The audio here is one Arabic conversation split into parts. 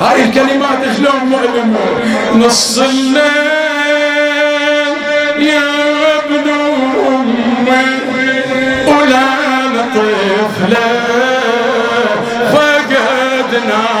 هاي الكلمات شلون مؤلمة؟ نص الليل يا ابن أمي ولا طفلة فقدناها.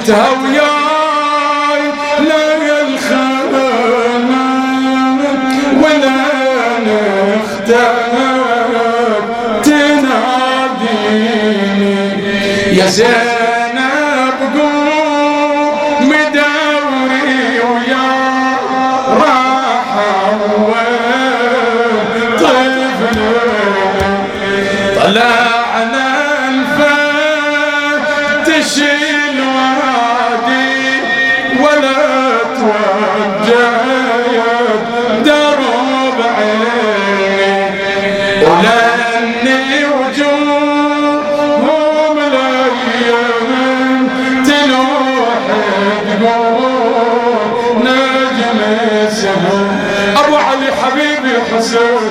جبتها وياي لا الخانة ولا نختار تناديني يا زينب قوم ويا راحة طفل طلعنا الفتش الوادي ولأني نجم أبو علي حبيبي حسين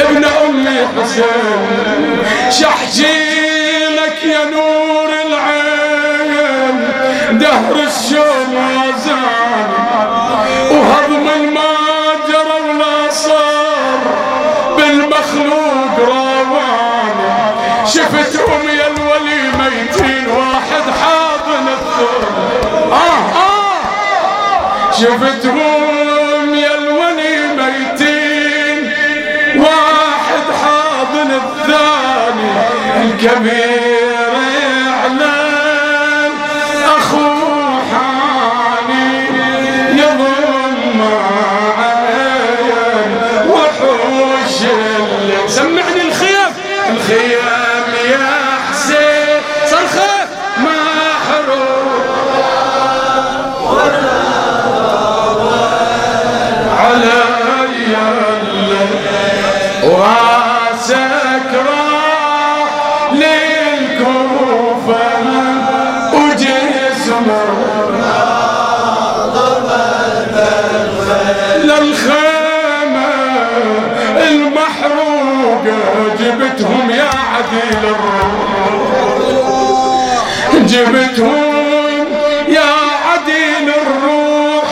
ابن امي حسين. شحجيلك يا نور العين دهر الشوم شفتهم يا الولي ميتين واحد حاضن الثور آه آه. شفتهم يا الولي ميتين واحد حاضن الثاني. الكبير للخيمة المحروقة جبتهم يا عديل الروح. جبتهم يا عديل الروح.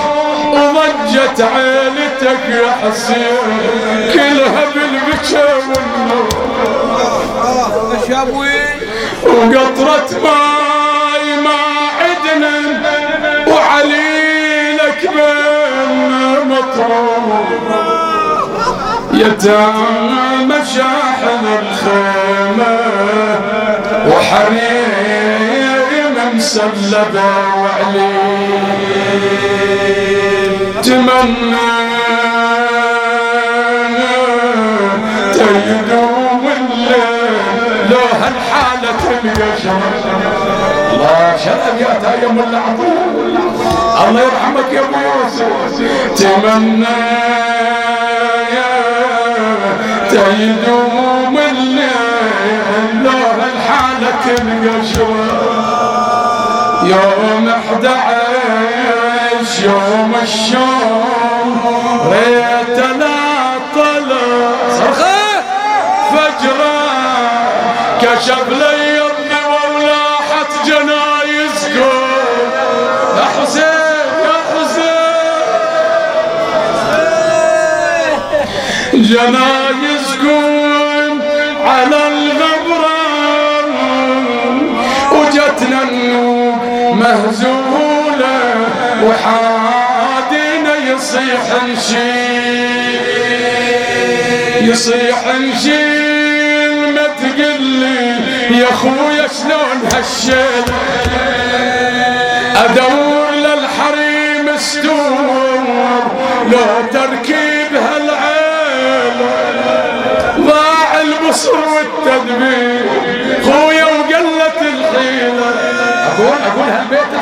وضجت عيلتك يا حسين. كلها بالبكا والنور. وقطرة ماي يتامى شاحن الخيمة وحريم مسلبة وعليل تمنى تيدوم الليل لو هالحالة شرف الله شرف يا تايم العظيم الله يرحمك يا أبو يوسف. تمنى يا تيدوم الليل لو هالحالة تلقى شرف يوم 11 يوم الشوم ريت لا طلع. فجرة كشف لي جنايزكم على الغبرة وجتنا مهزولة وحادينا يصيح نشيل. يصيح نشيل ما تقلي يا خويا شلون هالشيل أدور للحريم استور لو تركيب أقول أقول هالبيت